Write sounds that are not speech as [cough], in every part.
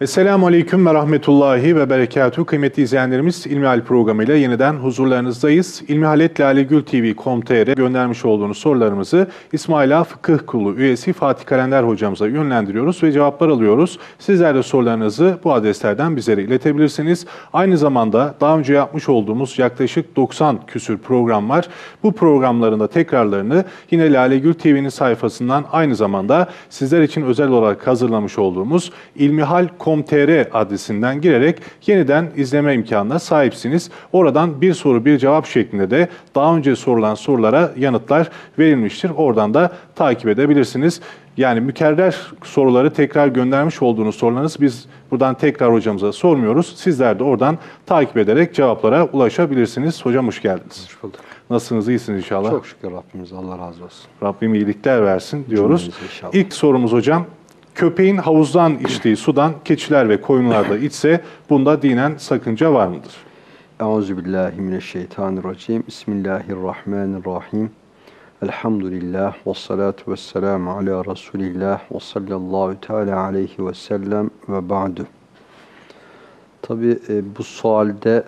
Esselamu Aleyküm ve Rahmetullahi ve Berekatuhu. Kıymetli izleyenlerimiz İlmihal programıyla yeniden huzurlarınızdayız. İlmihalet Lalegül TV.com.tr göndermiş olduğunuz sorularımızı İsmaila Fıkıh Kulu üyesi Fatih Kalender hocamıza yönlendiriyoruz ve cevaplar alıyoruz. Sizler de sorularınızı bu adreslerden bizlere iletebilirsiniz. Aynı zamanda daha önce yapmış olduğumuz yaklaşık 90 küsür program var. Bu programların da tekrarlarını yine Lalegül TV'nin sayfasından aynı zamanda sizler için özel olarak hazırlamış olduğumuz ilmihal.com com.tr adresinden girerek yeniden izleme imkanına sahipsiniz. Oradan bir soru bir cevap şeklinde de daha önce sorulan sorulara yanıtlar verilmiştir. Oradan da takip edebilirsiniz. Yani mükerrer soruları tekrar göndermiş olduğunuz sorularınız biz buradan tekrar hocamıza sormuyoruz. Sizler de oradan takip ederek cevaplara ulaşabilirsiniz. Hocam hoş geldiniz. Hoş bulduk. Nasılsınız? İyisiniz inşallah. Çok şükür Rabbimiz Allah razı olsun. Rabbim iyilikler versin diyoruz. İlk sorumuz hocam. Köpeğin havuzdan içtiği sudan keçiler ve koyunlar da içse bunda dinen sakınca var mıdır? Euzubillahimineşşeytanirracim. Bismillahirrahmanirrahim. Elhamdülillah ve salatu ve selamu ala Resulillah ve sallallahu teala aleyhi ve sellem ve ba'du. Tabi e, bu sualde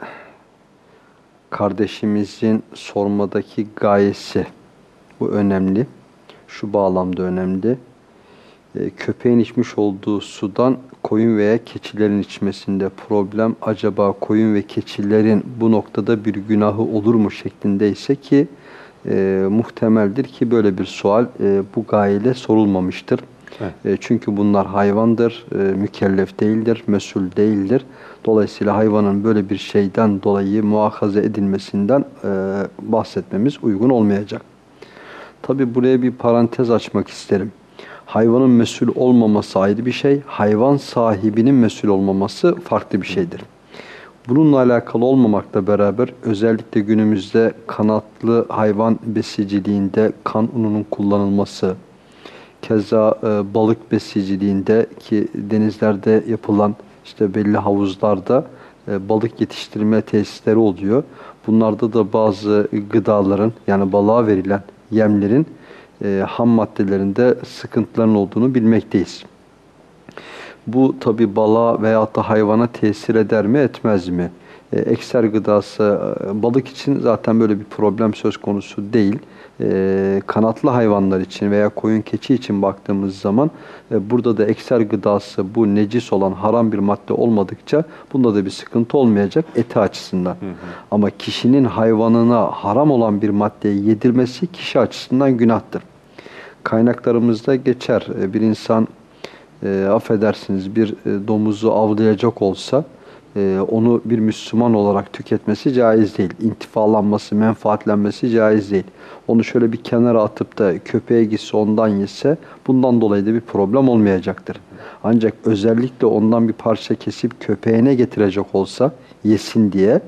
kardeşimizin sormadaki gayesi bu önemli. Şu bağlamda önemli. E, köpeğin içmiş olduğu sudan koyun veya keçilerin içmesinde problem acaba koyun ve keçilerin bu noktada bir günahı olur mu şeklindeyse ki e, muhtemeldir ki böyle bir sual e, bu gayeyle sorulmamıştır. Evet. E, çünkü bunlar hayvandır, e, mükellef değildir, mesul değildir. Dolayısıyla hayvanın böyle bir şeyden dolayı muhakaze edilmesinden e, bahsetmemiz uygun olmayacak. Tabi buraya bir parantez açmak isterim hayvanın mesul olmaması ayrı bir şey, hayvan sahibinin mesul olmaması farklı bir şeydir. Bununla alakalı olmamakla beraber özellikle günümüzde kanatlı hayvan besiciliğinde kan ununun kullanılması, keza e, balık besiciliğinde ki denizlerde yapılan işte belli havuzlarda e, balık yetiştirme tesisleri oluyor. Bunlarda da bazı gıdaların yani balığa verilen yemlerin e, ham maddelerinde sıkıntıların olduğunu bilmekteyiz. Bu tabi balığa veya da hayvana tesir eder mi etmez mi? E, ekser gıdası e, balık için zaten böyle bir problem söz konusu değil. E, kanatlı hayvanlar için veya koyun keçi için baktığımız zaman e, burada da ekser gıdası bu necis olan haram bir madde olmadıkça bunda da bir sıkıntı olmayacak eti açısından. Hı hı. Ama kişinin hayvanına haram olan bir maddeyi yedirmesi kişi açısından günahtır kaynaklarımızda geçer. E, bir insan e, affedersiniz bir e, domuzu avlayacak olsa e, onu bir Müslüman olarak tüketmesi caiz değil. İntifalanması, menfaatlenmesi caiz değil. Onu şöyle bir kenara atıp da köpeğe gitse ondan yese bundan dolayı da bir problem olmayacaktır. Ancak özellikle ondan bir parça kesip köpeğine getirecek olsa yesin diye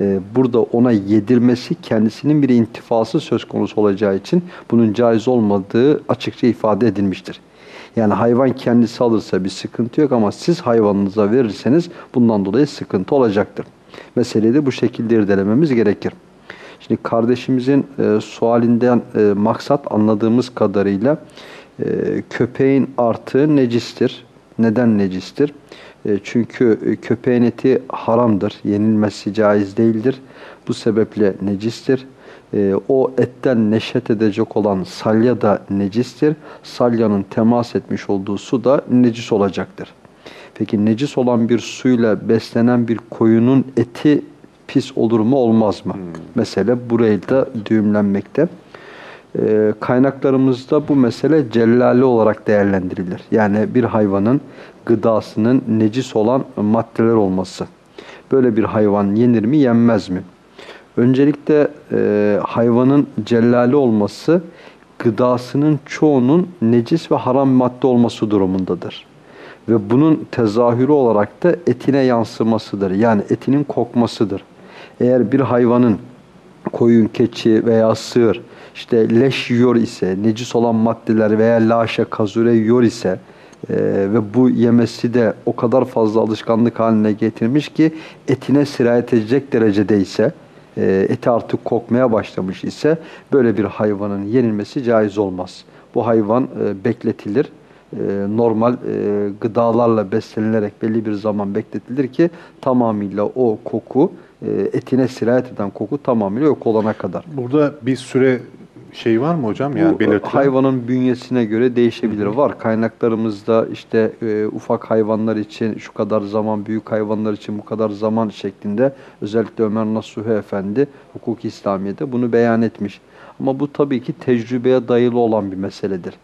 e, burada ona yedirmesi kendisinin bir intifası söz konusu olacağı için bunun caiz olmadığı açıkça ifade edilmiştir. Yani hayvan kendisi alırsa bir sıkıntı yok ama siz hayvanınıza verirseniz bundan dolayı sıkıntı olacaktır. Meseleyi de bu şekilde irdelememiz gerekir. Şimdi kardeşimizin e, sualinden e, maksat anladığımız kadarıyla e, köpeğin artığı necistir. Neden necistir? E, çünkü e, köpeğin eti haramdır, yenilmesi caiz değildir. Bu sebeple necistir. E, o etten neşet edecek olan salya da necistir. Salyanın temas etmiş olduğu su da necis olacaktır. Peki necis olan bir suyla beslenen bir koyunun eti pis olur mu olmaz mı? Hmm. Mesele burayı da düğümlenmekte. Kaynaklarımızda bu mesele cellali olarak değerlendirilir. Yani bir hayvanın gıdasının necis olan maddeler olması. Böyle bir hayvan yenir mi yenmez mi? Öncelikle e, hayvanın cellali olması gıdasının çoğunun necis ve haram madde olması durumundadır. Ve bunun tezahürü olarak da etine yansımasıdır. Yani etinin kokmasıdır. Eğer bir hayvanın koyun, keçi veya sığır işte leş yiyor ise, necis olan maddeler veya laşa, kazure yiyor ise ee, ve bu yemesi de o kadar fazla alışkanlık haline getirmiş ki etine sirayet edecek derecedeyse, e, eti artık kokmaya başlamış ise böyle bir hayvanın yenilmesi caiz olmaz. Bu hayvan e, bekletilir e, normal e, gıdalarla beslenilerek belli bir zaman bekletilir ki tamamıyla o koku e, etine sirayet eden koku tamamıyla yok olana kadar. Burada bir süre şey var mı hocam? Yani belirtilen. hayvanın bünyesine göre değişebilir. Var kaynaklarımızda işte e, ufak hayvanlar için şu kadar zaman, büyük hayvanlar için bu kadar zaman şeklinde özellikle Ömer Nasuhi Efendi hukuk İslamiye'de bunu beyan etmiş. Ama bu tabii ki tecrübeye dayalı olan bir meseledir.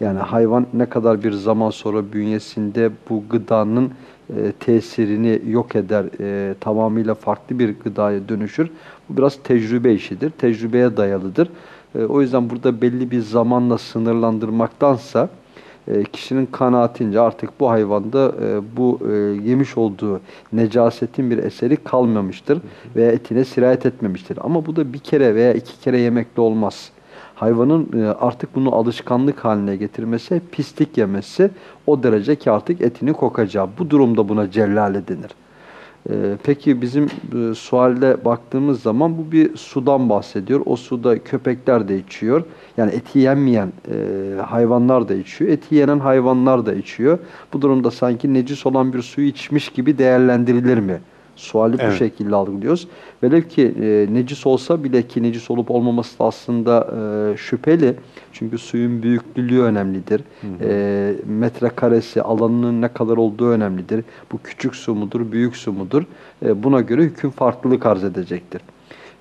Yani hayvan ne kadar bir zaman sonra bünyesinde bu gıdanın e, tesirini yok eder, e, tamamıyla farklı bir gıdaya dönüşür. Bu biraz tecrübe işidir, tecrübeye dayalıdır. E, o yüzden burada belli bir zamanla sınırlandırmaktansa e, kişinin kanaatince artık bu hayvanda e, bu yemiş olduğu necasetin bir eseri kalmamıştır veya etine sirayet etmemiştir. Ama bu da bir kere veya iki kere yemekle olmaz. Hayvanın artık bunu alışkanlık haline getirmesi, pislik yemesi o derece ki artık etini kokacağı. Bu durumda buna cellale denir. Ee, Peki bizim e, sualde baktığımız zaman bu bir sudan bahsediyor. O suda köpekler de içiyor. Yani eti yenmeyen e, hayvanlar da içiyor. Eti yenen hayvanlar da içiyor. Bu durumda sanki necis olan bir suyu içmiş gibi değerlendirilir mi? Suali bu Evet. şekilde algılıyoruz. Velev ki e, necis olsa bile ki necis olup olmaması da aslında e, şüpheli. Çünkü suyun büyüklüğü önemlidir. E, metrekaresi, alanının ne kadar olduğu önemlidir. Bu küçük su mudur, büyük su mudur? E, buna göre hüküm farklılık arz edecektir.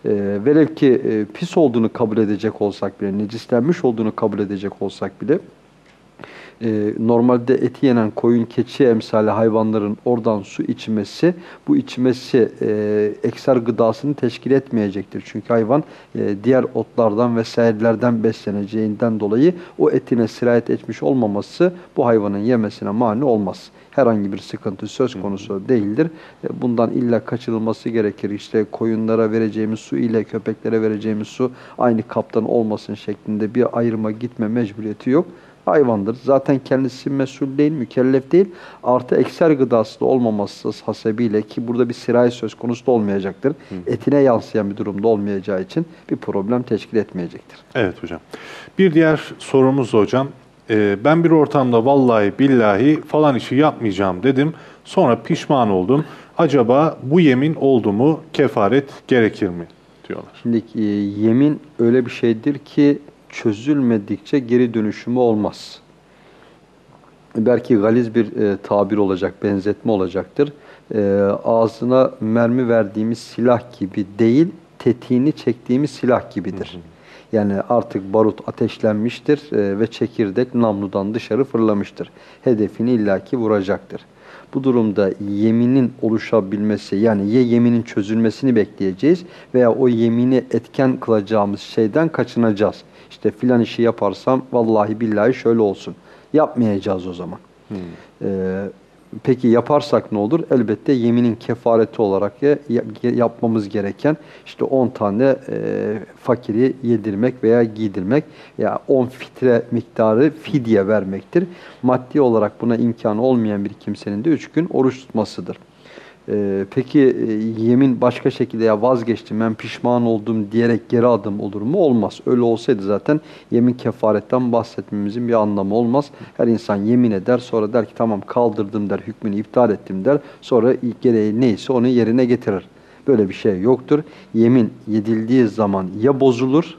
E, velev ki e, pis olduğunu kabul edecek olsak bile, necislenmiş olduğunu kabul edecek olsak bile e, normalde eti yenen koyun, keçi emsali hayvanların oradan su içmesi, bu içmesi e, ekser gıdasını teşkil etmeyecektir. Çünkü hayvan e, diğer otlardan vesairelerden besleneceğinden dolayı o etine sirayet etmiş olmaması bu hayvanın yemesine mani olmaz. Herhangi bir sıkıntı söz konusu değildir. E, Bundan illa kaçınılması gerekir. İşte koyunlara vereceğimiz su ile köpeklere vereceğimiz su aynı kaptan olmasın şeklinde bir ayrıma gitme mecburiyeti yok hayvandır. Zaten kendisi mesul değil, mükellef değil. Artı ekser gıdası da olmaması hasebiyle ki burada bir sirayet söz konusu da olmayacaktır. Etine yansıyan bir durumda olmayacağı için bir problem teşkil etmeyecektir. Evet hocam. Bir diğer sorumuz hocam. Ee, ben bir ortamda vallahi billahi falan işi yapmayacağım dedim. Sonra pişman oldum. Acaba bu yemin oldu mu kefaret gerekir mi? diyorlar. Şimdi e, yemin öyle bir şeydir ki çözülmedikçe geri dönüşümü olmaz. Belki galiz bir e, tabir olacak, benzetme olacaktır. E, ağzına mermi verdiğimiz silah gibi değil, tetiğini çektiğimiz silah gibidir. Yani artık barut ateşlenmiştir e, ve çekirdek namludan dışarı fırlamıştır. Hedefini illaki vuracaktır. Bu durumda yeminin oluşabilmesi yani ya yeminin çözülmesini bekleyeceğiz veya o yemini etken kılacağımız şeyden kaçınacağız. İşte filan işi yaparsam vallahi billahi şöyle olsun. Yapmayacağız o zaman. Ee, peki yaparsak ne olur? Elbette yeminin kefareti olarak ya, ya- yapmamız gereken işte 10 tane e, fakiri yedirmek veya giydirmek ya 10 fitre miktarı fidye vermektir. Maddi olarak buna imkanı olmayan bir kimsenin de 3 gün oruç tutmasıdır. Ee, peki e, yemin başka şekilde ya vazgeçtim ben pişman oldum diyerek geri adım olur mu? Olmaz. Öyle olsaydı zaten yemin kefaretten bahsetmemizin bir anlamı olmaz. Her insan yemin eder sonra der ki tamam kaldırdım der hükmünü iptal ettim der. Sonra ilk gereği neyse onu yerine getirir. Böyle bir şey yoktur. Yemin yedildiği zaman ya bozulur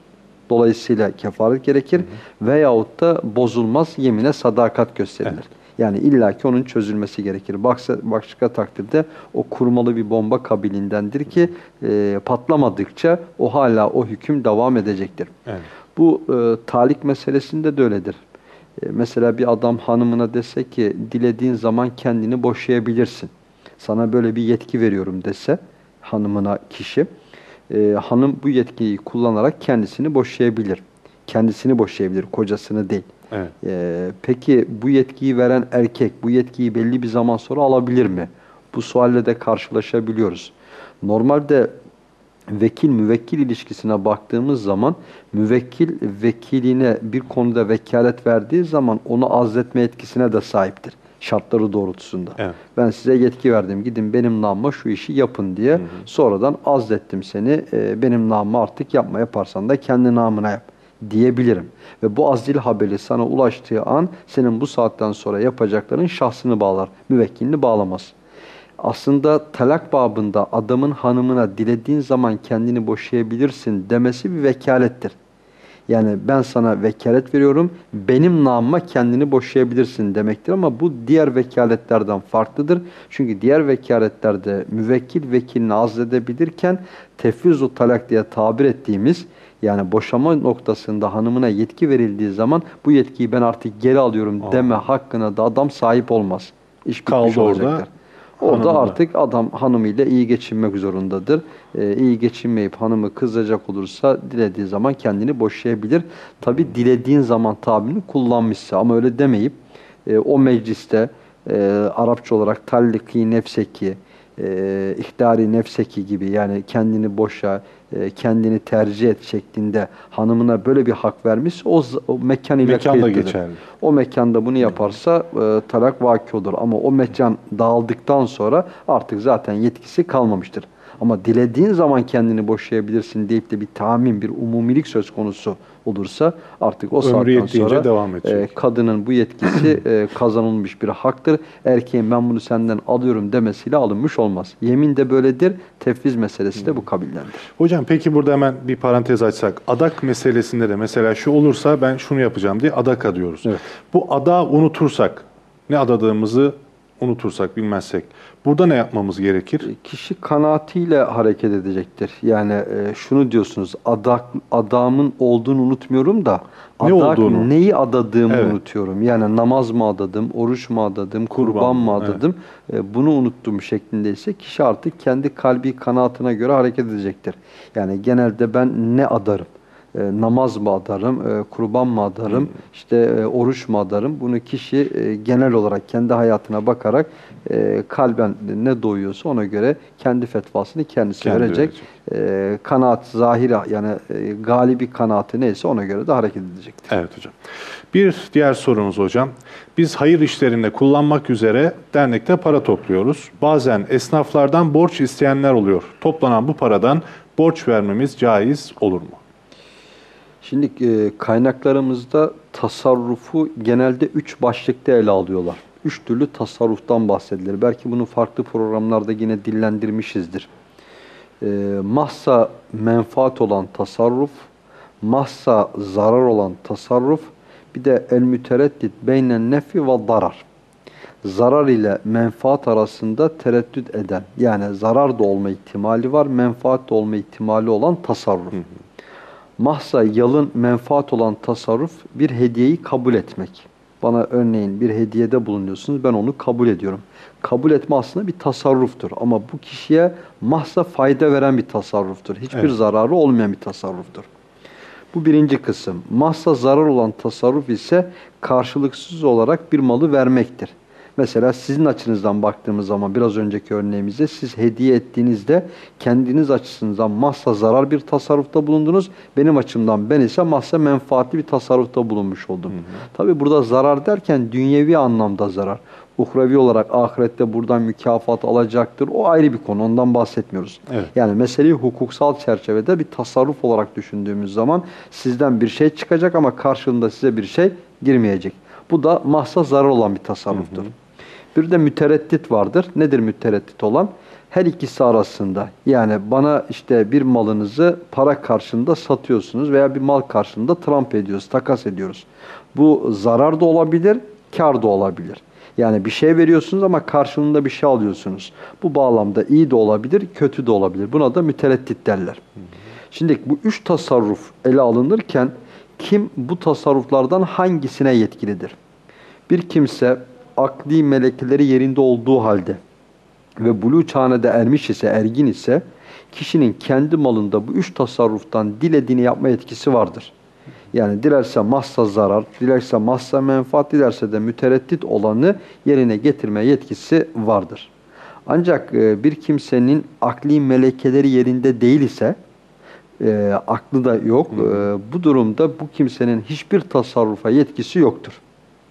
dolayısıyla kefaret gerekir veyahut da bozulmaz yemine sadakat gösterilir. Evet. Yani illaki onun çözülmesi gerekir. Baksa, başka takdirde o kurmalı bir bomba kabilindendir ki e, patlamadıkça o hala o hüküm devam edecektir. Evet. Bu e, talik meselesinde de öyledir. E, mesela bir adam hanımına dese ki dilediğin zaman kendini boşayabilirsin. Sana böyle bir yetki veriyorum dese hanımına kişi. e, hanım bu yetkiyi kullanarak kendisini boşayabilir. Kendisini boşayabilir, kocasını değil. Evet. Ee, peki bu yetkiyi veren erkek bu yetkiyi belli bir zaman sonra alabilir mi? Bu sualle de karşılaşabiliyoruz. Normalde vekil müvekkil ilişkisine baktığımız zaman müvekkil vekiline bir konuda vekalet verdiği zaman onu azletme etkisine de sahiptir. Şartları doğrultusunda. Evet. Ben size yetki verdim. Gidin benim namıma şu işi yapın diye. Sonradan azlettim seni. e, benim namıma artık yapma yaparsan da kendi namına yap diyebilirim. Ve bu azil haberi sana ulaştığı an senin bu saatten sonra yapacakların şahsını bağlar, müvekkilini bağlamaz. Aslında talak babında adamın hanımına dilediğin zaman kendini boşayabilirsin demesi bir vekalettir. Yani ben sana vekalet veriyorum, benim namıma kendini boşayabilirsin demektir ama bu diğer vekaletlerden farklıdır. Çünkü diğer vekaletlerde müvekkil vekilini azledebilirken tefvizu talak diye tabir ettiğimiz yani boşama noktasında hanımına yetki verildiği zaman bu yetkiyi ben artık geri alıyorum Aa. deme hakkına da adam sahip olmaz. İş Kaldı orada, olacaktır. Orada hanımla. artık adam hanımıyla iyi geçinmek zorundadır. Ee, iyi geçinmeyip hanımı kızacak olursa dilediği zaman kendini boşayabilir. Tabi dilediğin zaman tabirini kullanmışsa ama öyle demeyip e, o mecliste e, Arapça olarak talliki nefseki, e, ihtari nefseki gibi yani kendini boşa, e, kendini tercih et şeklinde hanımına böyle bir hak vermiş o, o mekan ile Mekan da kayıtlıdır. geçerli. O mekanda bunu yaparsa e, talak vaki olur. Ama o mekan dağıldıktan sonra artık zaten yetkisi kalmamıştır. Ama dilediğin zaman kendini boşayabilirsin deyip de bir tamin, bir umumilik söz konusu olursa artık o Ömrü saatten sonra devam edecek. e, kadının bu yetkisi [clears throat] e, kazanılmış bir haktır. Erkeğin ben bunu senden alıyorum demesiyle alınmış olmaz. Yemin de böyledir. Tefviz meselesi de bu kabildendir. Hocam peki burada hemen bir parantez açsak. Adak meselesinde de mesela şu olursa ben şunu yapacağım diye adak adıyoruz. Evet. Bu adağı unutursak, ne adadığımızı unutursak, bilmezsek burada ne yapmamız gerekir? Kişi kanaatiyle hareket edecektir. Yani e, şunu diyorsunuz, adak, adamın olduğunu unutmuyorum da Ne adak olduğunu? neyi adadığımı Evet. unutuyorum. Yani namaz mı adadım, oruç mu adadım, kurban, Kurban mı adadım, e, bunu unuttum şeklindeyse kişi artık kendi kalbi kanaatine göre hareket edecektir. Yani genelde ben ne adarım? E, namaz mı adarım, e, kurban mı adarım, işte e, oruç mu adarım? Bunu kişi e, genel olarak kendi hayatına bakarak e, kalben ne doyuyorsa ona göre kendi fetvasını kendisi Kendi verecek. E, kanaat zahir yani e, galibi kanaati neyse ona göre de hareket edecektir. Evet hocam. Bir diğer sorumuz hocam. Biz hayır işlerinde kullanmak üzere dernekte para topluyoruz. Bazen esnaflardan borç isteyenler oluyor. Toplanan bu paradan borç vermemiz caiz olur mu? Şimdi e, kaynaklarımızda tasarrufu genelde üç başlıkta ele alıyorlar. Üç türlü tasarruftan bahsedilir. Belki bunu farklı programlarda yine dillendirmişizdir. E, mahsa menfaat olan tasarruf, mahsa zarar olan tasarruf, bir de el mütereddit beynen nefi ve darar. Zarar ile menfaat arasında tereddüt eden, yani zarar da olma ihtimali var, menfaat da olma ihtimali olan tasarruf. Mahsa yalın menfaat olan tasarruf bir hediyeyi kabul etmek. Bana örneğin bir hediyede bulunuyorsunuz ben onu kabul ediyorum. Kabul etme aslında bir tasarruftur ama bu kişiye mahsa fayda veren bir tasarruftur. Hiçbir Evet. zararı olmayan bir tasarruftur. Bu birinci kısım. Mahsa zarar olan tasarruf ise karşılıksız olarak bir malı vermektir. Mesela sizin açınızdan baktığımız zaman biraz önceki örneğimizde siz hediye ettiğinizde kendiniz açısından mahsa zarar bir tasarrufta bulundunuz. Benim açımdan ben ise mahsa menfaatli bir tasarrufta bulunmuş oldum. Tabi burada zarar derken dünyevi anlamda zarar. Uhrevi olarak ahirette buradan mükafat alacaktır. O ayrı bir konu. Ondan bahsetmiyoruz. Evet. Yani meseleyi hukuksal çerçevede bir tasarruf olarak düşündüğümüz zaman sizden bir şey çıkacak ama karşılığında size bir şey girmeyecek. Bu da mahsa zarar olan bir tasarruftur. Bir de mütereddit vardır. Nedir mütereddit olan? Her ikisi arasında yani bana işte bir malınızı para karşılığında satıyorsunuz veya bir mal karşılığında tramp ediyoruz, takas ediyoruz. Bu zarar da olabilir, kar da olabilir. Yani bir şey veriyorsunuz ama karşılığında bir şey alıyorsunuz. Bu bağlamda iyi de olabilir, kötü de olabilir. Buna da mütereddit derler. Şimdi bu üç tasarruf ele alınırken kim bu tasarruflardan hangisine yetkilidir? Bir kimse akli melekeleri yerinde olduğu halde ve buluğ çağına da ermiş ise, ergin ise kişinin kendi malında bu üç tasarruftan dilediğini yapma yetkisi vardır. Yani dilerse mahsa zarar, dilerse mahsa menfaat, dilerse de mütereddit olanı yerine getirme yetkisi vardır. Ancak e, bir kimsenin akli melekeleri yerinde değil ise, e, aklı da yok, e, bu durumda bu kimsenin hiçbir tasarrufa yetkisi yoktur.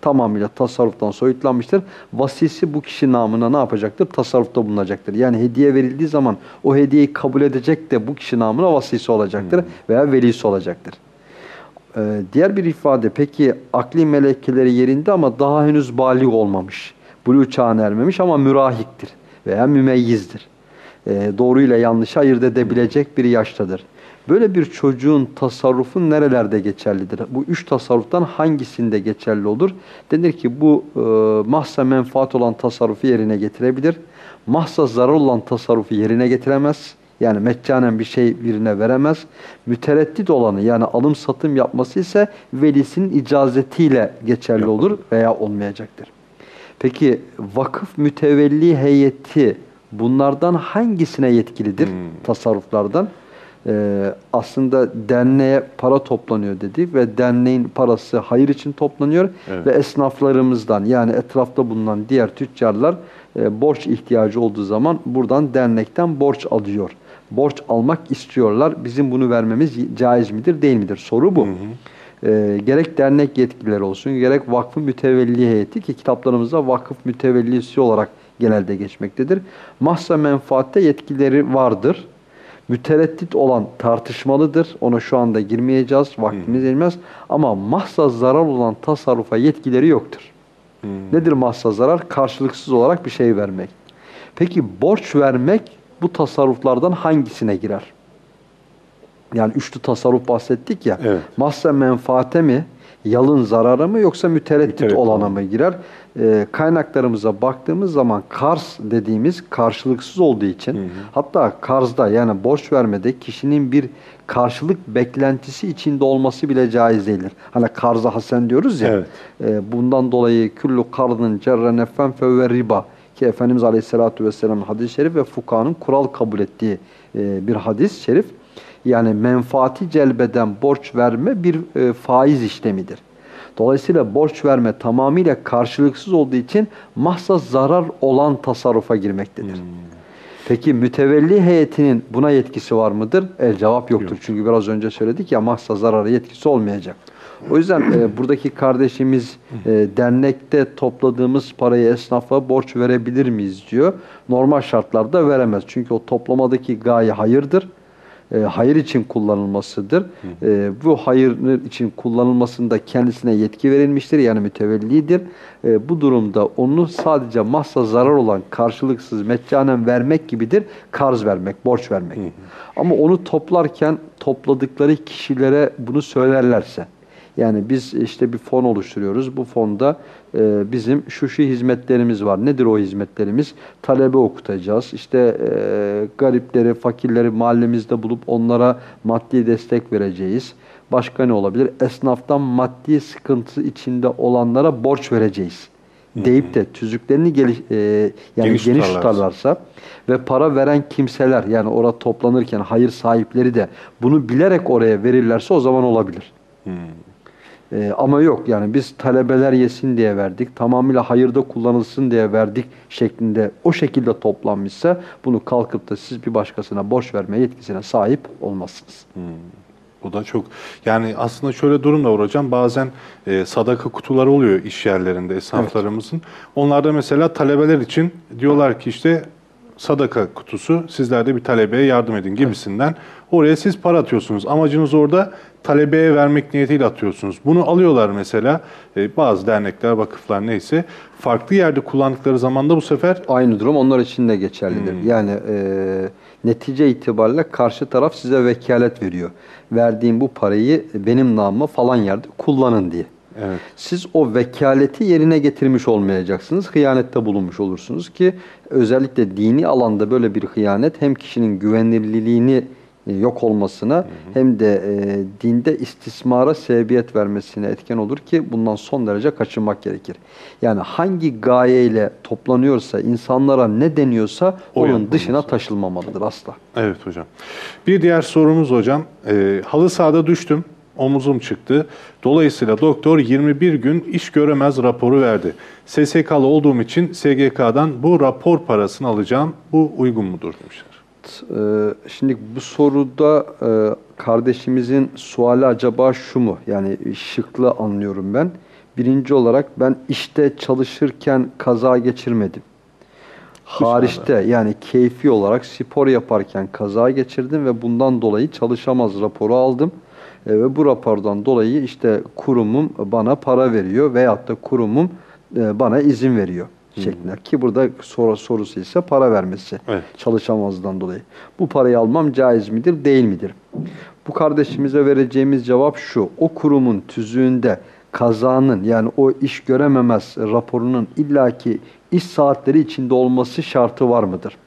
Tamamıyla tasarruftan soyutlanmıştır. Vasisi bu kişi namına ne yapacaktır? Tasarrufta bulunacaktır. Yani hediye verildiği zaman o hediyeyi kabul edecek de bu kişi namına vasisi olacaktır veya velisi olacaktır. Ee, diğer bir ifade peki akli melekeleri yerinde ama daha henüz balik olmamış. Buluğ çağına ermemiş ama mürahiktir veya mümeyyizdir. Ee, doğruyla yanlışı ayırt edebilecek bir yaştadır. Böyle bir çocuğun tasarrufu nerelerde geçerlidir? Bu üç tasarruftan hangisinde geçerli olur? Denir ki bu e, mahsa menfaat olan tasarrufu yerine getirebilir. Mahsa zarar olan tasarrufu yerine getiremez. Yani meccanen bir şey birine veremez. Mütereddit olanı yani alım satım yapması ise velisinin icazetiyle geçerli olur veya olmayacaktır. Peki vakıf mütevelli heyeti bunlardan hangisine yetkilidir Hmm. tasarruflardan? Ee, aslında derneğe para toplanıyor dedik ve derneğin parası hayır için toplanıyor Evet. ve esnaflarımızdan yani etrafta bulunan diğer tüccarlar e, borç ihtiyacı olduğu zaman buradan dernekten borç alıyor. Borç almak istiyorlar. Bizim bunu vermemiz caiz midir değil midir? Soru bu. E, gerek dernek yetkilileri olsun gerek vakfı mütevelli heyeti ki kitaplarımızda vakıf mütevellisi olarak genelde geçmektedir. Mahsa menfaatte yetkileri vardır. Mütereddit olan tartışmalıdır. Ona şu anda girmeyeceğiz. Vaktimiz elmez. Ama mahsa zarar olan tasarrufa yetkileri yoktur. Nedir mahsa zarar? Karşılıksız olarak bir şey vermek. Peki borç vermek bu tasarruflardan hangisine girer? Yani üçlü tasarruf bahsettik ya. Evet. Mahsa menfaate mi, yalın zarara mı yoksa mütereddit, Mütereddit olana olan. mı girer? Ee, kaynaklarımıza baktığımız zaman karz dediğimiz karşılıksız olduğu için hatta karzda yani borç vermede kişinin bir karşılık beklentisi içinde olması bile caiz değildir. Hani karza hasen diyoruz ya. Evet. e, bundan dolayı küllü kardın cerre neffen fevve riba ki Efendimiz Aleyhisselatü Vesselam hadis-i şerif ve fukahanın kural kabul ettiği e, bir hadis-i şerif. Yani menfaati celbeden borç verme bir e, faiz işlemidir. Dolayısıyla borç verme tamamıyla karşılıksız olduğu için mahsa zarar olan tasarrufa girmektedir. Peki mütevelli heyetinin buna yetkisi var mıdır? El cevap yoktur. Çünkü biraz önce söyledik ya mahsa zarara yetkisi olmayacak. O yüzden e, buradaki kardeşimiz e, dernekte topladığımız parayı esnafa borç verebilir miyiz diyor. Normal şartlarda veremez. Çünkü o toplamadaki gaye hayırdır. E, hayır için kullanılmasıdır. E, bu hayır için kullanılmasında kendisine yetki verilmiştir. Yani mütevellidir. E, bu durumda onu sadece mahsa zarar olan karşılıksız meccanen vermek gibidir. Karz vermek, borç vermek. Ama onu toplarken topladıkları kişilere bunu söylerlerse yani biz işte bir fon oluşturuyoruz. Bu fonda e, bizim şu şu hizmetlerimiz var. Nedir o hizmetlerimiz? Talebe okutacağız. İşte e, garipleri, fakirleri mahallemizde bulup onlara maddi destek vereceğiz. Başka ne olabilir? Esnaftan maddi sıkıntı içinde olanlara borç vereceğiz. Deyip de tüzüklerini geliş, e, yani Geniş geniş, tutarlarsa. ve para veren kimseler yani orada toplanırken hayır sahipleri de bunu bilerek oraya verirlerse o zaman olabilir. Ee, ama yok yani biz talebeler yesin diye verdik, tamamıyla hayırda kullanılsın diye verdik şeklinde o şekilde toplanmışsa bunu kalkıp da siz bir başkasına borç verme yetkisine sahip olmazsınız. Bu da çok yani aslında şöyle durum da var hocam bazen e, sadaka kutuları oluyor iş yerlerinde esnaflarımızın. Onlarda mesela talebeler için diyorlar ki işte sadaka kutusu sizler de bir talebeye yardım edin gibisinden. Oraya siz para atıyorsunuz. Amacınız orada talebeye vermek niyetiyle atıyorsunuz. Bunu alıyorlar mesela e, bazı dernekler, vakıflar neyse. Farklı yerde kullandıkları zaman da bu sefer Aynı durum onlar için de geçerlidir. Yani e, netice itibariyle karşı taraf size vekalet veriyor. Verdiğim bu parayı benim namıma falan yerde kullanın diye. evet. Siz o vekaleti yerine getirmiş olmayacaksınız. Hıyanette bulunmuş olursunuz ki özellikle dini alanda böyle bir hıyanet hem kişinin güvenilirliğini yok olmasına hem de e, dinde istismara sebebiyet vermesine etken olur ki bundan son derece kaçınmak gerekir. Yani hangi gayeyle toplanıyorsa, insanlara ne deniyorsa O onun dışına taşılmamalıdır asla. Evet hocam. Bir diğer sorumuz hocam. E, halı sahada düştüm. Omuzum çıktı. Dolayısıyla doktor 21 gün iş göremez raporu verdi. SSK'lı olduğum için SGK'dan bu rapor parasını alacağım. Bu uygun mudur demişler. Ee, Şimdi bu soruda e, kardeşimizin suali acaba şu mu? Yani şıklı anlıyorum ben. Birinci olarak ben işte çalışırken kaza geçirmedim. Hariçte yani keyfi olarak spor yaparken kaza geçirdim ve bundan dolayı çalışamaz raporu aldım. E, ve bu rapordan dolayı işte kurumum bana para veriyor veyahut da kurumum e, bana izin veriyor şeklinde. Ki burada soru, sorusu ise para vermesi. Evet. Çalışamazdan dolayı. Bu parayı almam caiz midir, değil midir? Bu kardeşimize vereceğimiz cevap şu. O kurumun tüzüğünde kazanın yani o iş görememez raporunun illaki iş saatleri içinde olması şartı var mıdır?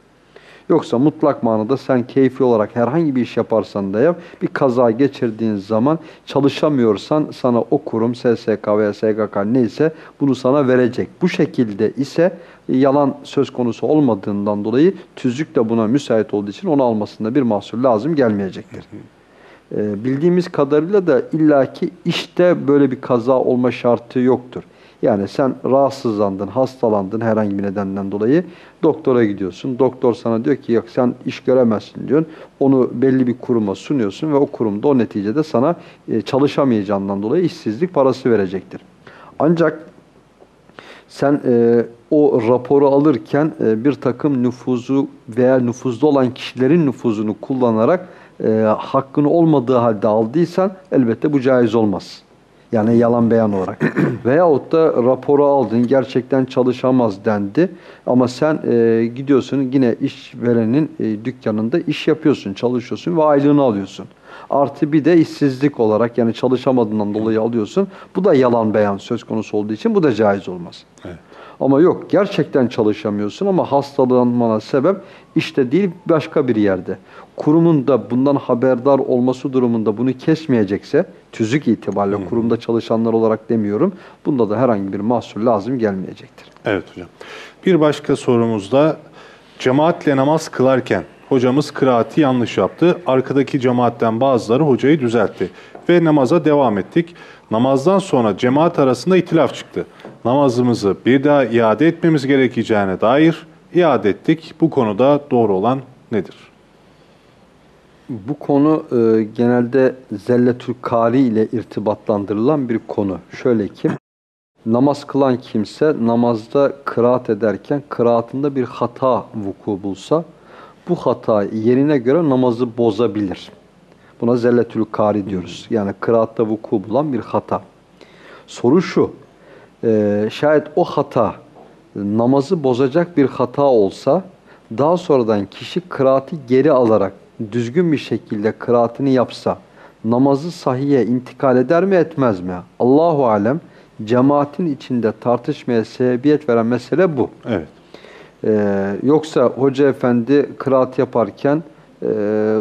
Yoksa mutlak manada sen keyfi olarak herhangi bir iş yaparsan da yap, bir kaza geçirdiğin zaman çalışamıyorsan sana o kurum SSK veya SGK neyse bunu sana verecek. Bu şekilde ise yalan söz konusu olmadığından dolayı tüzük de buna müsait olduğu için onu almasında bir mahsur lazım gelmeyecektir. Ee, bildiğimiz kadarıyla da illaki işte böyle bir kaza olma şartı yoktur. Yani sen rahatsızlandın, hastalandın herhangi bir nedenden dolayı doktora gidiyorsun. Doktor sana diyor ki yok sen iş göremezsin diyor. Onu belli bir kuruma sunuyorsun ve o kurumda o neticede sana e, çalışamayacağından dolayı işsizlik parası verecektir. Ancak sen e, o raporu alırken e, bir takım nüfuzu veya nüfuzda olan kişilerin nüfuzunu kullanarak e, hakkın olmadığı halde aldıysan elbette bu caiz olmaz. Yani yalan beyan olarak. [clears throat] Veyahut da raporu aldın gerçekten çalışamaz dendi ama sen e, gidiyorsun yine işverenin e, dükkanında iş yapıyorsun, çalışıyorsun ve aylığını alıyorsun. Artı bir de işsizlik olarak yani çalışamadığından dolayı alıyorsun. Bu da yalan beyan söz konusu olduğu için bu da caiz olmaz. Evet. Ama yok gerçekten çalışamıyorsun ama hastalanmana sebep işte değil başka bir yerde. Kurumun da bundan haberdar olması durumunda bunu kesmeyecekse tüzük itibariyle kurumda çalışanlar olarak demiyorum. Bunda da herhangi bir mahsur lazım gelmeyecektir. Evet hocam. Bir başka sorumuzda cemaatle namaz kılarken hocamız kıraati yanlış yaptı. Arkadaki cemaatten bazıları hocayı düzeltti ve namaza devam ettik. Namazdan sonra cemaat arasında itilaf çıktı. Namazımızı bir daha iade etmemiz gerekeceğine dair iade ettik. Bu konuda doğru olan nedir? Bu konu e, genelde zelletül kari ile irtibatlandırılan bir konu. Şöyle ki, namaz kılan kimse namazda kıraat ederken kıraatında bir hata vuku bulsa, bu hata yerine göre namazı bozabilir. Buna zelletül kari diyoruz. Yani kıraatta vuku bulan bir hata. Soru şu, e, şayet o hata namazı bozacak bir hata olsa, daha sonradan kişi kıraati geri alarak düzgün bir şekilde kıraatını yapsa, namazı sahiye intikal eder mi etmez mi? Allahu alem cemaatin içinde tartışmaya sebebiyet veren mesele bu. Evet. Ee, yoksa hoca efendi kıraat yaparken e,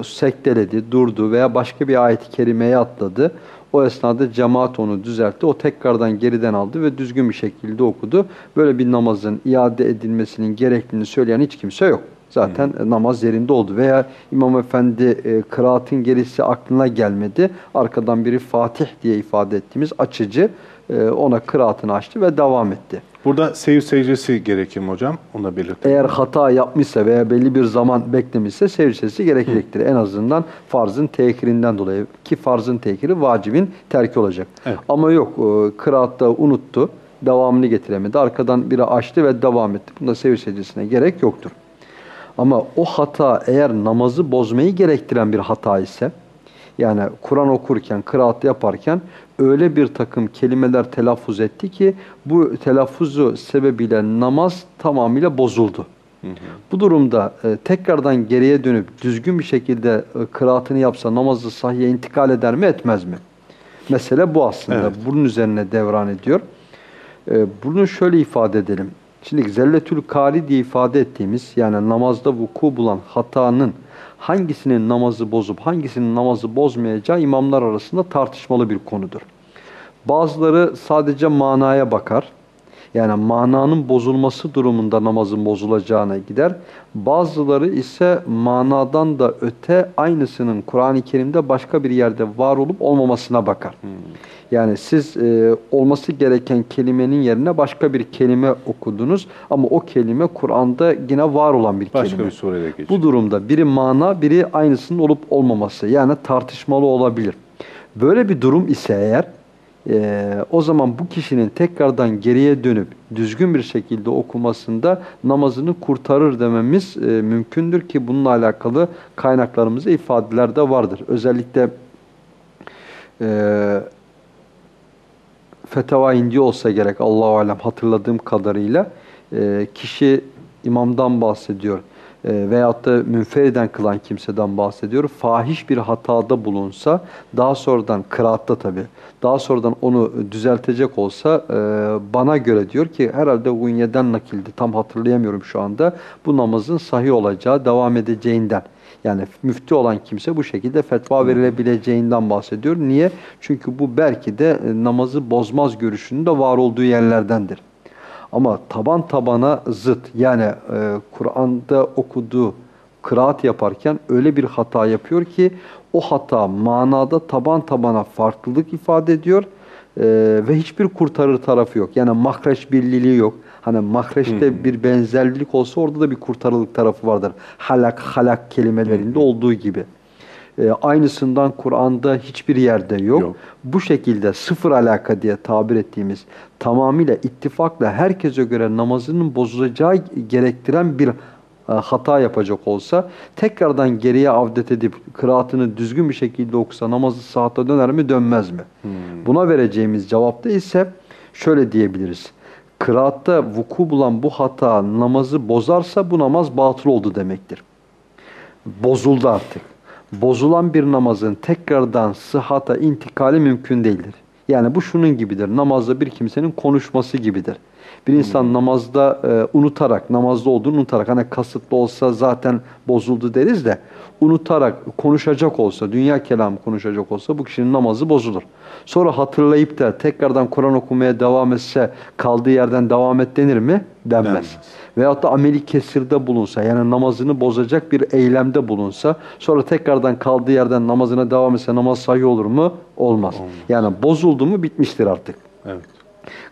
sekteledi, durdu veya başka bir ayet-i kerimeye atladı. O esnada cemaat onu düzeltti. O tekrardan geriden aldı ve düzgün bir şekilde okudu. Böyle bir namazın iade edilmesinin gerekliliğini söyleyen hiç kimse yok. Zaten namaz yerinde oldu. Veya İmam Efendi e, kıraatın gerisi aklına gelmedi. Arkadan biri Fatih diye ifade ettiğimiz açıcı ona kıraatını açtı ve devam etti. Burada seyir secdesi gerekir mi hocam? Onu da belirtelim. Eğer hata yapmışsa veya belli bir zaman beklemişse sevcesi gerekecektir. En azından farzın tehirinden dolayı ki farzın tehiri vacibin terki olacak. Evet. Ama yok e, kıraatta unuttu, devamını getiremedi. Arkadan biri açtı ve devam etti. Bunda sevir secdesine gerek yoktur. Ama o hata eğer namazı bozmayı gerektiren bir hata ise yani Kur'an okurken, kıraat yaparken öyle bir takım kelimeler telaffuz etti ki bu telaffuzu sebebiyle namaz tamamıyla bozuldu. Bu durumda e, tekrardan geriye dönüp düzgün bir şekilde e, kıraatını yapsa namazı sahiye intikal eder mi etmez mi? Mesele bu aslında. Evet. Bunun üzerine devran ediyor. E, bunu şöyle ifade edelim. Şimdi zelletül kari diye ifade ettiğimiz yani namazda vuku bulan hatanın hangisinin namazı bozup hangisinin namazı bozmayacağı imamlar arasında tartışmalı bir konudur. Bazıları sadece manaya bakar. Yani mananın bozulması durumunda namazın bozulacağına gider. Bazıları ise manadan da öte aynısının Kur'an-ı Kerim'de başka bir yerde var olup olmamasına bakar. Yani siz e, olması gereken kelimenin yerine başka bir kelime okudunuz ama o kelime Kur'an'da yine var olan bir Başka kelime. bir soruyla geçelim. Bu durumda biri mana, biri aynısının olup olmaması. Yani tartışmalı olabilir. Böyle bir durum ise eğer e, o zaman bu kişinin tekrardan geriye dönüp düzgün bir şekilde okumasında namazını kurtarır dememiz e, mümkündür ki bununla alakalı kaynaklarımızda ifadeler de vardır. Özellikle e, fetava indi olsa gerek Allahu alem hatırladığım kadarıyla e, kişi imamdan bahsediyor e, veyahut da münferiden kılan kimseden bahsediyor. Fahiş bir hatada bulunsa daha sonradan kıraatta tabi daha sonradan onu düzeltecek olsa e, bana göre diyor ki herhalde Gunye'den nakildi tam hatırlayamıyorum şu anda bu namazın sahih olacağı devam edeceğinden. Yani müftü olan kimse bu şekilde fetva verilebileceğinden bahsediyor. Niye? Çünkü bu belki de e, namazı bozmaz görüşünün de var olduğu yerlerdendir. Ama taban tabana zıt yani e, Kur'an'da okuduğu kıraat yaparken öyle bir hata yapıyor ki o hata manada taban tabana farklılık ifade ediyor e, ve hiçbir kurtarır tarafı yok. Yani mahreç birliliği yok. Hani mahreçte hmm. bir benzerlik olsa orada da bir kurtarılık tarafı vardır. Halak, halak kelimelerinde hmm. olduğu gibi. E, aynısından Kur'an'da hiçbir yerde yok. yok. Bu şekilde sıfır alaka diye tabir ettiğimiz tamamıyla ittifakla herkese göre namazının bozulacağı gerektiren bir e, hata yapacak olsa tekrardan geriye avdet edip kıraatını düzgün bir şekilde okusa namazı sahata döner mi dönmez mi? Hmm. Buna vereceğimiz cevapta ise şöyle diyebiliriz. Kıraatta vuku bulan bu hata namazı bozarsa bu namaz batıl oldu demektir. Bozuldu artık. Bozulan bir namazın tekrardan sıhhata intikali mümkün değildir. Yani bu şunun gibidir. Namazda bir kimsenin konuşması gibidir. Bir insan hmm. namazda e, unutarak, namazda olduğunu unutarak, hani kasıtlı olsa zaten bozuldu deriz de, unutarak konuşacak olsa, dünya kelamı konuşacak olsa bu kişinin namazı bozulur. Sonra hatırlayıp da tekrardan Kur'an okumaya devam etse, kaldığı yerden devam et denir mi? Denmez. Denmez. Veyahut da ameli kesirde bulunsa, yani namazını bozacak bir eylemde bulunsa, sonra tekrardan kaldığı yerden namazına devam etse namaz sahih olur mu? Olmaz. Olmaz. Yani bozuldu mu bitmiştir artık. Evet.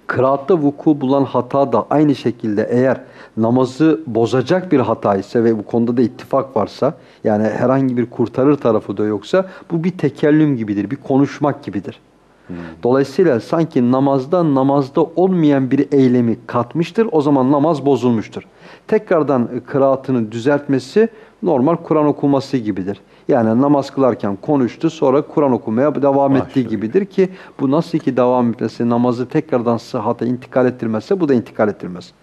Kıraatta vuku bulan hata da aynı şekilde eğer namazı bozacak bir hata ise ve bu konuda da ittifak varsa yani herhangi bir kurtarır tarafı da yoksa bu bir tekellüm gibidir, bir konuşmak gibidir. Hmm. Dolayısıyla sanki namazda namazda olmayan bir eylemi katmıştır. O zaman namaz bozulmuştur. Tekrardan kıraatını düzeltmesi normal Kur'an okuması gibidir. Yani namaz kılarken konuştu sonra Kur'an okumaya devam Maşallah. ettiği gibidir ki bu nasıl ki devam etmesi namazı tekrardan sıhhata intikal ettirmezse bu da intikal ettirmez.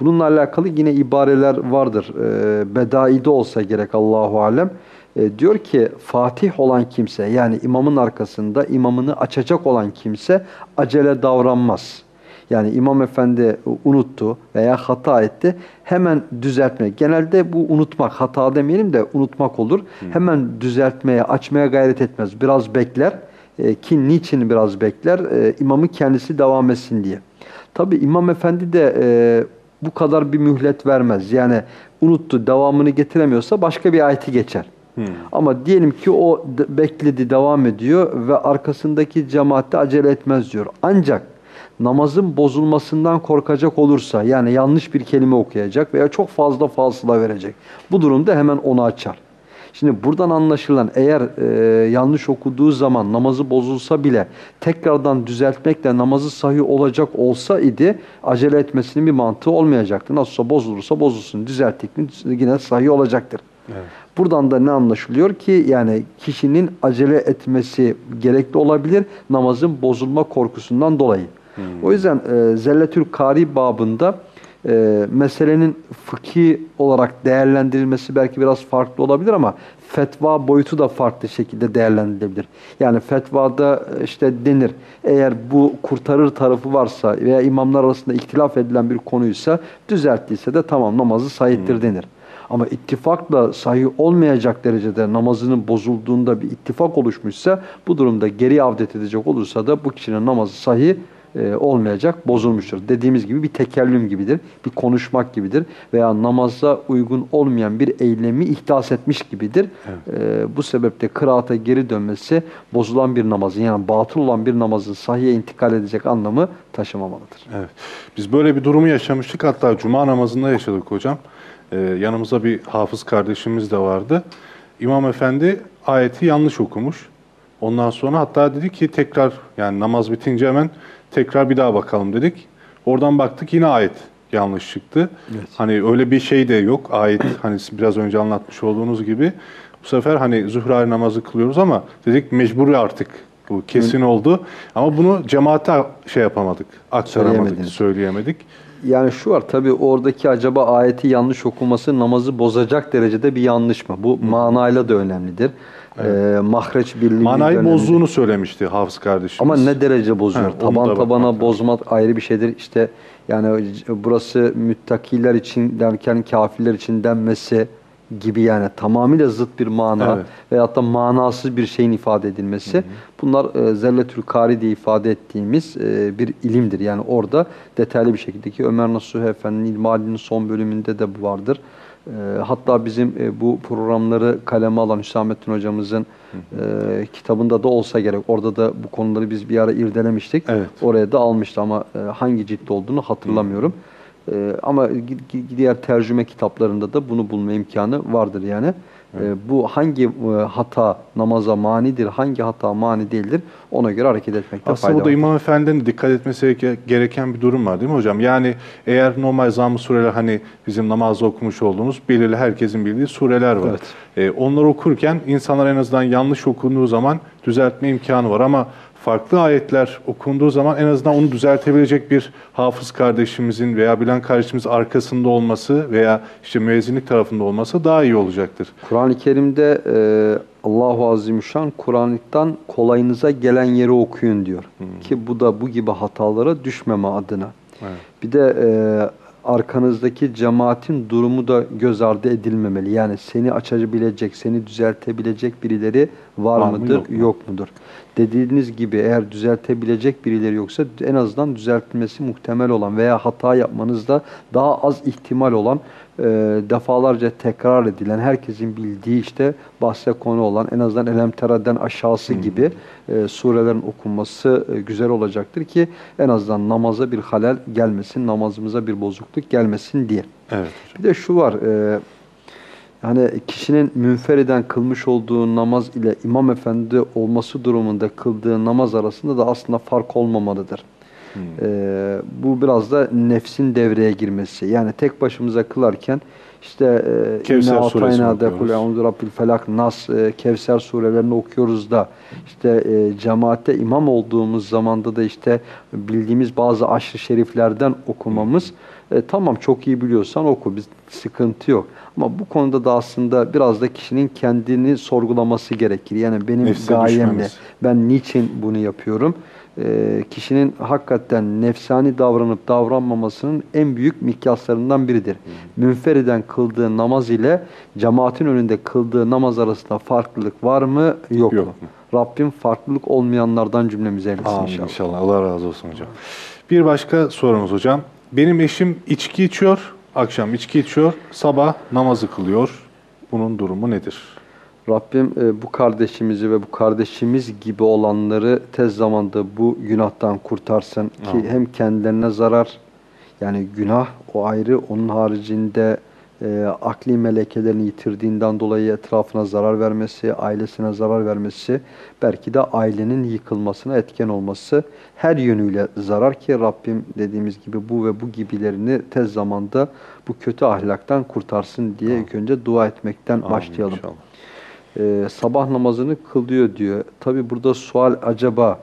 Bununla alakalı yine ibareler vardır. Ee, bedaide olsa gerek Allahu Alem. Ee, diyor ki Fatih olan kimse yani imamın arkasında imamını açacak olan kimse acele davranmaz. Yani imam efendi unuttu veya hata etti. Hemen düzeltmek. Genelde bu unutmak, hata demeyelim de unutmak olur. Hı. Hemen düzeltmeye, açmaya gayret etmez. Biraz bekler. E, ki niçin biraz bekler? E, imamı kendisi devam etsin diye. Tabi imam efendi de e, bu kadar bir mühlet vermez. Yani unuttu, devamını getiremiyorsa başka bir ayeti geçer. Hmm. Ama diyelim ki o bekledi, devam ediyor ve arkasındaki cemaatte acele etmez diyor. Ancak namazın bozulmasından korkacak olursa yani yanlış bir kelime okuyacak veya çok fazla falsıla verecek. Bu durumda hemen onu açar. Şimdi buradan anlaşılan eğer e, yanlış okuduğu zaman namazı bozulsa bile tekrardan düzeltmekle namazı sahih olacak olsa idi acele etmesinin bir mantığı olmayacaktı. Nasılsa bozulursa bozulsun düzelttik mi yine sahih olacaktır. Evet. Buradan da ne anlaşılıyor ki yani kişinin acele etmesi gerekli olabilir namazın bozulma korkusundan dolayı. Hmm. O yüzden e, Zelletül Kari babında e, meselenin fıkhi olarak değerlendirilmesi belki biraz farklı olabilir ama fetva boyutu da farklı şekilde değerlendirilebilir. Yani fetvada e, işte denir eğer bu kurtarır tarafı varsa veya imamlar arasında ihtilaf edilen bir konuysa düzelttiyse de tamam namazı sahiptir hmm. denir. Ama ittifakla sahih olmayacak derecede namazının bozulduğunda bir ittifak oluşmuşsa bu durumda geri avdet edecek olursa da bu kişinin namazı sahih e, olmayacak, bozulmuştur. Dediğimiz gibi bir tekellüm gibidir, bir konuşmak gibidir veya namaza uygun olmayan bir eylemi ihdas etmiş gibidir. Evet. E, bu sebeple kıraata geri dönmesi bozulan bir namazın yani batıl olan bir namazın sahiye intikal edecek anlamı taşımamalıdır. Evet. Biz böyle bir durumu yaşamıştık hatta cuma namazında yaşadık hocam. Ee, yanımızda bir hafız kardeşimiz de vardı. İmam Efendi ayeti yanlış okumuş. Ondan sonra hatta dedi ki tekrar yani namaz bitince hemen tekrar bir daha bakalım dedik. Oradan baktık yine ayet yanlış çıktı. Evet. Hani öyle bir şey de yok. Ayet [clears throat] hani biraz önce anlatmış olduğunuz gibi. Bu sefer hani zuhra namazı kılıyoruz ama dedik mecburi artık Bu kesin oldu. Ama bunu cemaate şey yapamadık. Aktaramadık, Söyleyemediniz. söyleyemedik. Yani şu var tabi oradaki acaba ayeti yanlış okuması namazı bozacak derecede bir yanlış mı? Bu manayla da önemlidir. Ee, mahreç birliği Manayı önemlidir. bozduğunu söylemişti Hafız kardeşimiz. Ama ne derece bozuyor? Da Taban tabana lazım. bozmak ayrı bir şeydir. İşte yani burası müttakiler için derken kafirler için denmesi gibi yani tamamıyla zıt bir mana Evet. veyahut da manasız bir şeyin ifade edilmesi. Bunlar e, zelletül kari diye ifade ettiğimiz e, bir ilimdir. Yani orada detaylı bir şekilde ki Ömer Nasuh Efendi'nin İlmihali'nin son bölümünde de bu vardır. E, hatta bizim e, bu programları kaleme alan Hüsamettin hocamızın e, kitabında da olsa gerek. Orada da bu konuları biz bir ara irdelemiştik. Evet. Oraya da almıştı ama e, hangi ciltte olduğunu hatırlamıyorum. E, ama diğer tercüme kitaplarında da bunu bulma imkanı vardır yani. E, bu hangi e, hata namaza manidir, hangi hata mani değildir ona göre hareket etmekte Aslında fayda var. İmam Efendi'nin dikkat etmesi gereke- gereken bir durum var değil mi hocam? Yani eğer normal zamm-ı sureler hani bizim namazda okumuş olduğumuz belirli herkesin bildiği sureler var. Evet. Ee, onları okurken insanlar en azından yanlış okunduğu zaman düzeltme imkanı var ama farklı ayetler okunduğu zaman en azından onu düzeltebilecek bir hafız kardeşimizin veya bilen kardeşimiz arkasında olması veya işte müezzinlik tarafında olması daha iyi olacaktır. Kur'an-ı Kerim'de e, Allahu Azimüşşan Kur'an'dan kolayınıza gelen yeri okuyun diyor. Ki bu da bu gibi hatalara düşmeme adına. Evet. Bir de e, arkanızdaki cemaatin durumu da göz ardı edilmemeli. Yani seni açabilecek, seni düzeltebilecek birileri var, Var mı, mıdır, yok yok, mu? mudur? Dediğiniz gibi eğer düzeltebilecek birileri yoksa en azından düzeltilmesi muhtemel olan veya hata yapmanızda daha az ihtimal olan e, defalarca tekrar edilen, herkesin bildiği işte bahse konu olan en azından Elemtera'den aşağısı gibi e, surelerin okunması e, güzel olacaktır ki en azından namaza bir halel gelmesin, namazımıza bir bozukluk gelmesin diye. Evet. Bir de şu var, e, hani kişinin münferiden kılmış olduğu namaz ile imam efendi olması durumunda kıldığı namaz arasında da aslında fark olmamalıdır. E, bu biraz da nefsin devreye girmesi. Yani tek başımıza kılarken işte e, Kevser suresini okuyoruz. rabbil felak, nas, e, Kevser surelerini okuyoruz da işte e, cemaate imam olduğumuz zamanda da işte bildiğimiz bazı aşırı şeriflerden okumamız e, tamam çok iyi biliyorsan oku biz sıkıntı yok. Ama bu konuda da aslında biraz da kişinin kendini sorgulaması gerekir. Yani benim Nefsine gayem ne? Ben niçin bunu yapıyorum? Ee, kişinin hakikaten nefsani davranıp davranmamasının en büyük mikyaslarından biridir. Münferiden kıldığı namaz ile cemaatin önünde kıldığı namaz arasında farklılık var mı yok, Yok mu? Rabbim farklılık olmayanlardan cümlemizi eylesin inşallah. inşallah. Allah razı olsun hocam. Bir başka sorumuz hocam. Benim eşim içki içiyor, akşam içki içiyor, sabah namazı kılıyor. Bunun durumu nedir? Rabbim e, bu kardeşimizi ve bu kardeşimiz gibi olanları tez zamanda bu günahtan kurtarsın ki Amin. hem kendilerine zarar yani günah o ayrı onun haricinde e, akli melekelerini yitirdiğinden dolayı etrafına zarar vermesi, ailesine zarar vermesi, belki de ailenin yıkılmasına etken olması her yönüyle zarar ki Rabbim dediğimiz gibi bu ve bu gibilerini tez zamanda bu kötü ahlaktan kurtarsın diye ilk önce dua etmekten Amin başlayalım. inşallah. Ee, sabah namazını kılıyor diyor. Tabi burada sual acaba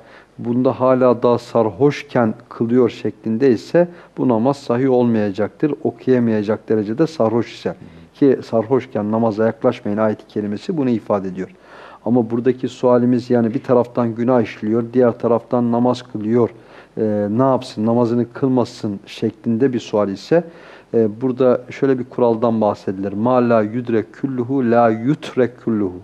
bunda hala daha sarhoşken kılıyor şeklinde ise bu namaz sahih olmayacaktır. Okuyamayacak derecede sarhoş ise. Ki sarhoşken namaza yaklaşmayın ayet-i kerimesi bunu ifade ediyor. Ama buradaki sualimiz yani bir taraftan günah işliyor, diğer taraftan namaz kılıyor. Ee, ne yapsın, namazını kılmasın şeklinde bir sual ise e, burada şöyle bir kuraldan bahsedilir. Ma la yudrek kulluhu la yutrek kulluhu.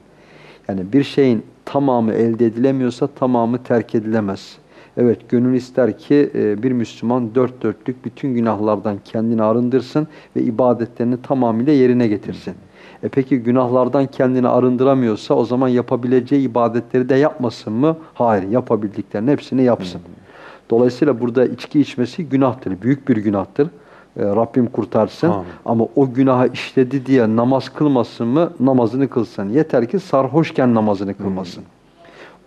Yani bir şeyin tamamı elde edilemiyorsa tamamı terk edilemez. Evet gönül ister ki e, bir Müslüman dört dörtlük bütün günahlardan kendini arındırsın ve ibadetlerini tamamıyla yerine getirsin. E peki günahlardan kendini arındıramıyorsa o zaman yapabileceği ibadetleri de yapmasın mı? Hayır yapabildiklerinin hepsini yapsın. Dolayısıyla burada içki içmesi günahtır. Büyük bir günahtır. E, Rabbim kurtarsın. Amin. Ama o günahı işledi diye namaz kılmasın mı? Namazını kılsın. Yeter ki sarhoşken namazını kılmasın.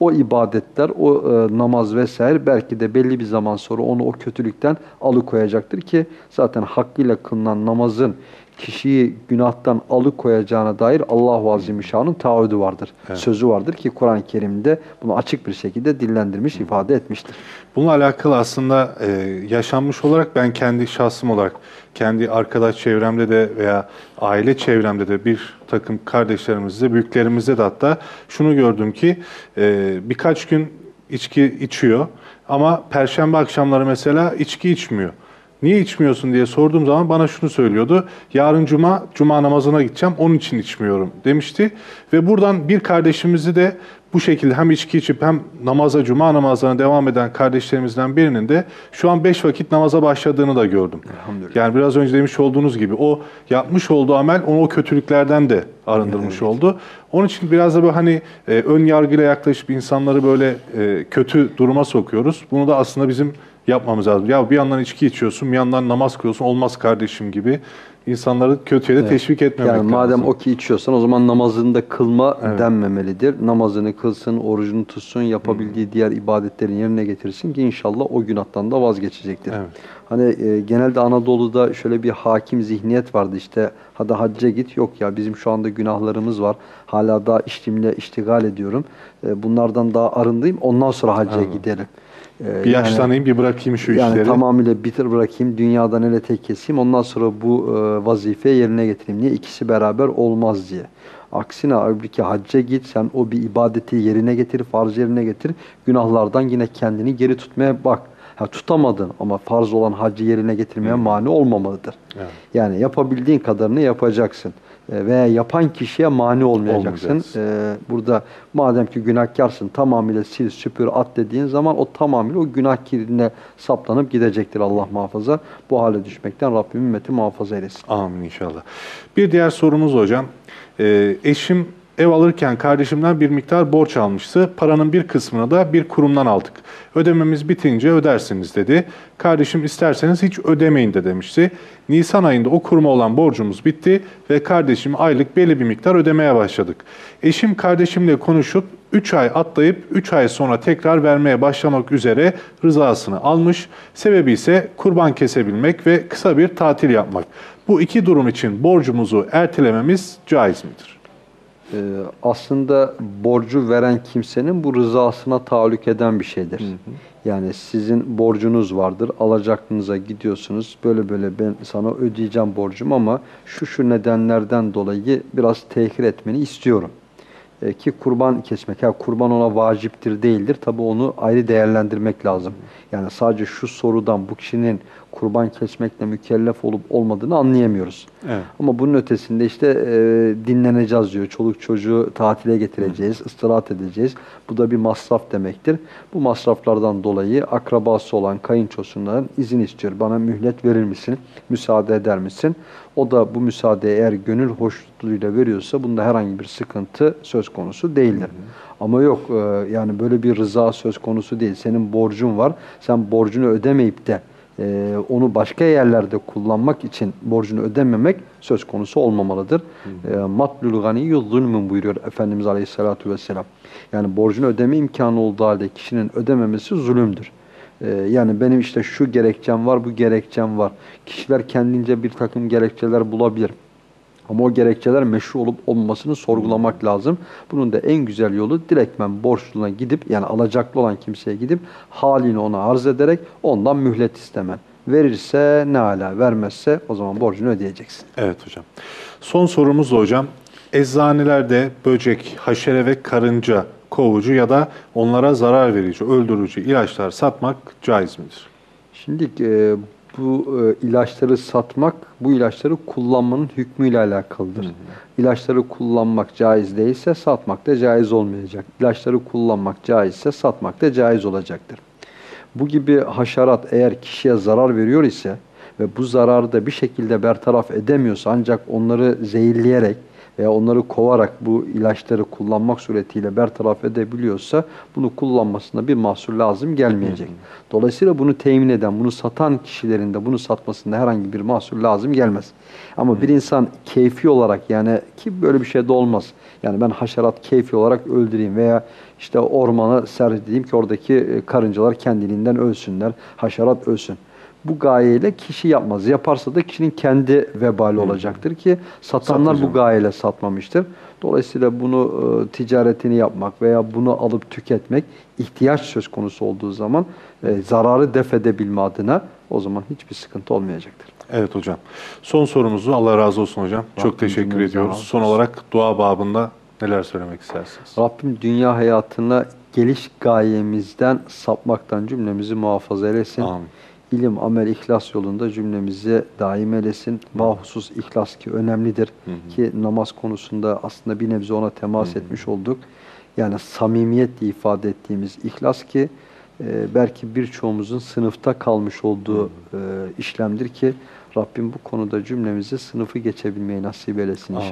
O ibadetler, o e, namaz vesaire belki de belli bir zaman sonra onu o kötülükten alıkoyacaktır ki zaten hakkıyla kılınan namazın kişiyi günahtan alıkoyacağına dair Allah-u Azimüşşan'ın taahhüdü vardır. Evet. Sözü vardır ki Kur'an-ı Kerim'de bunu açık bir şekilde dillendirmiş, ifade etmiştir. Bununla alakalı aslında e, yaşanmış olarak ben kendi şahsım olarak kendi arkadaş çevremde de veya aile çevremde de bir takım kardeşlerimizde, büyüklerimizde de hatta şunu gördüm ki e, birkaç gün içki içiyor ama perşembe akşamları mesela içki içmiyor. Niye içmiyorsun diye sorduğum zaman bana şunu söylüyordu. Yarın cuma, cuma namazına gideceğim onun için içmiyorum demişti. Ve buradan bir kardeşimizi de bu şekilde hem içki içip hem namaza, cuma namazlarına devam eden kardeşlerimizden birinin de şu an beş vakit namaza başladığını da gördüm. Yani biraz önce demiş olduğunuz gibi o yapmış olduğu amel onu o kötülüklerden de arındırmış oldu. Onun için biraz da böyle hani e, ön yargıyla yaklaşıp insanları böyle e, kötü duruma sokuyoruz. Bunu da aslında bizim yapmamız lazım. Ya bir yandan içki içiyorsun, bir yandan namaz kılıyorsun, olmaz kardeşim gibi insanları kötüye de teşvik etmemek Yani madem lazım. o ki içiyorsan o zaman namazını da kılma Evet. denmemelidir. Namazını kılsın, orucunu tutsun, yapabildiği diğer ibadetlerin yerine getirsin ki inşallah o günahtan da vazgeçecektir. Evet. Hani e, genelde Anadolu'da şöyle bir hakim zihniyet vardı işte hadi hacca git yok ya bizim şu anda günahlarımız var. Hala daha iştimle iştigal ediyorum. E, bunlardan daha arındayım ondan sonra hacca Evet. giderim. E, Bir yani- yaşlanayım, bir bırakayım şu yani işleri. tamamıyla bitir bırakayım, dünyadan ele tek keseyim, ondan sonra bu e, vazifeyi yerine getireyim. Niye? İkisi beraber olmaz diye. Aksine halbuki hacca git, sen o bir ibadeti yerine getir, farz yerine getir. Günahlardan yine kendini geri tutmaya bak. Ha, tutamadın ama farz olan haccı yerine getirmeye mani olmamalıdır. Evet. Yani yapabildiğin kadarını yapacaksın. E, Veya yapan kişiye mani olmayacaksın. Olmayacaksın. E, burada madem ki günahkarsın tamamıyla sil süpür at dediğin zaman o tamamıyla o günah kirine saplanıp gidecektir Allah muhafaza. Bu hale düşmekten Rabbim ümmeti muhafaza eylesin. Amin inşallah. Bir diğer sorumuz hocam. Ee, eşim ev alırken kardeşimden bir miktar borç almıştı. Paranın bir kısmını da bir kurumdan aldık. Ödememiz bitince ödersiniz dedi. Kardeşim isterseniz hiç ödemeyin de demişti. Nisan ayında o kuruma olan borcumuz bitti ve kardeşim aylık belli bir miktar ödemeye başladık. Eşim kardeşimle konuşup 3 ay atlayıp 3 ay sonra tekrar vermeye başlamak üzere rızasını almış. Sebebi ise kurban kesebilmek ve kısa bir tatil yapmak. Bu iki durum için borcumuzu ertelememiz caiz midir? Ee, aslında borcu veren kimsenin bu rızasına tahallük eden bir şeydir. Yani sizin borcunuz vardır, alacaklınıza gidiyorsunuz. Böyle böyle ben sana ödeyeceğim borcum ama şu şu nedenlerden dolayı biraz tehir etmeni istiyorum. Ee, ki kurban kesmek, ya kurban ona vaciptir değildir. Tabi onu ayrı değerlendirmek lazım. Yani sadece şu sorudan bu kişinin kurban kesmekle mükellef olup olmadığını anlayamıyoruz. Evet. Ama bunun ötesinde işte e, dinleneceğiz diyor. Çoluk çocuğu tatile getireceğiz, istirahat edeceğiz. Bu da bir masraf demektir. Bu masraflardan dolayı akrabası olan kayınçosundan izin istiyor. Bana mühlet verir misin? Müsaade eder misin? O da bu müsaadeye eğer gönül hoşnutluğuyla veriyorsa bunda herhangi bir sıkıntı söz konusu değildir. Ama yok e, yani böyle bir rıza söz konusu değil. Senin borcun var. Sen borcunu ödemeyip de e, onu başka yerlerde kullanmak için borcunu ödememek söz konusu olmamalıdır. E, Matlul ganiyyü zulmün buyuruyor Efendimiz Aleyhisselatü Vesselam. Yani borcunu ödeme imkanı olduğu halde kişinin ödememesi zulümdür. E, yani benim işte şu gerekçem var, bu gerekçem var. Kişiler kendince bir takım gerekçeler bulabilir. Ama o gerekçeler meşru olup olmamasını sorgulamak lazım. Bunun da en güzel yolu direktmen borçluna gidip yani alacaklı olan kimseye gidip halini ona arz ederek ondan mühlet istemen. Verirse ne ala, vermezse o zaman borcunu ödeyeceksin. Evet hocam. Son sorumuz da hocam. Eczanelerde böcek, haşere ve karınca kovucu ya da onlara zarar verici, öldürücü ilaçlar satmak caiz midir? Şimdi e, bu e, ilaçları satmak, bu ilaçları kullanmanın hükmüyle alakalıdır. İlaçları kullanmak caiz değilse satmak da caiz olmayacak. İlaçları kullanmak caizse satmak da caiz olacaktır. Bu gibi haşerat eğer kişiye zarar veriyor ise ve bu zararı da bir şekilde bertaraf edemiyorsa ancak onları zehirleyerek veya onları kovarak bu ilaçları kullanmak suretiyle bertaraf edebiliyorsa bunu kullanmasında bir mahsur lazım gelmeyecek. Dolayısıyla bunu temin eden, bunu satan kişilerin de bunu satmasında herhangi bir mahsur lazım gelmez. Ama bir insan keyfi olarak yani ki böyle bir şey de olmaz. Yani ben haşerat keyfi olarak öldüreyim veya işte ormana ser edeyim ki oradaki e, karıncalar kendiliğinden ölsünler, haşerat ölsün. Bu gayeyle kişi yapmaz. Yaparsa da kişinin kendi vebali olacaktır ki satanlar bu Satmayacağım. gayeyle satmamıştır. Dolayısıyla bunu e, ticaretini yapmak veya bunu alıp tüketmek ihtiyaç söz konusu olduğu zaman e, zararı def edebilme adına o zaman hiçbir sıkıntı olmayacaktır. Evet hocam. Son sorumuzu Allah razı olsun hocam. Çok Rabbim teşekkür cümlemize ediyoruz. Son olarak dua babında neler söylemek istersiniz? Rabbim dünya hayatına geliş gayemizden sapmaktan cümlemizi muhafaza eylesin. Amin. İlim, amel, ihlas yolunda cümlemizi daim eylesin. Bahusus ihlas ki önemlidir. Ki namaz konusunda aslında bir nebze ona temas etmiş olduk. Yani samimiyetle ifade ettiğimiz ihlas ki e, belki birçoğumuzun sınıfta kalmış olduğu e, işlemdir ki Rabbim bu konuda cümlemizi sınıfı geçebilmeyi nasip eylesin Amin.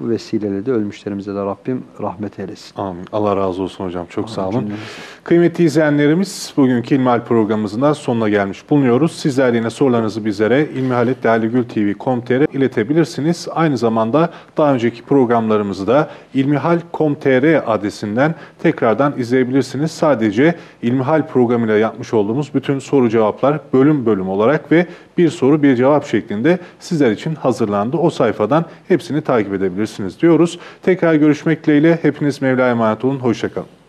Bu vesileyle de ölmüşlerimize de Rabbim rahmet eylesin. Amin. Allah razı olsun hocam. Çok sağ olun. cümlemize. Kıymetli izleyenlerimiz bugünkü İlmihal programımızın da sonuna gelmiş bulunuyoruz. Sizler yine sorularınızı bizlere ilmihaletlalegültv.com.tr iletebilirsiniz. Aynı zamanda daha önceki programlarımızı da ilmihal.com.tr adresinden tekrardan izleyebilirsiniz. Sadece İlmihal programıyla yapmış olduğumuz bütün soru cevaplar bölüm bölüm olarak ve bir soru bir cevap şeklinde sizler için hazırlandı. O sayfadan hepsini takip edebilirsiniz diyoruz. Tekrar görüşmek dileğiyle hepiniz Mevla'ya emanet olun. Hoşçakalın.